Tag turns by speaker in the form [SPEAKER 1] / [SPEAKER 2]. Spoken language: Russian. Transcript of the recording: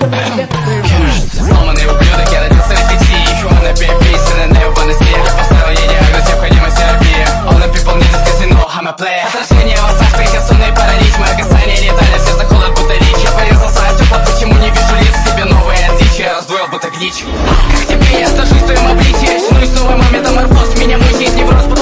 [SPEAKER 1] Сломанный ублюдок, я родился на пяти You wanna be a beast and поставил ей диагноз, необходимой терапии All the people need this casino, I'm a player Отражение в волосах, твоих осунный паралич Мое касание летали, все заколы почему не вижу лиц Себе новые отличия, я раздвоил будто клич Как тебе я стажусь в твоем обличии Очнусь с новым моментом, и меня мучает невроз,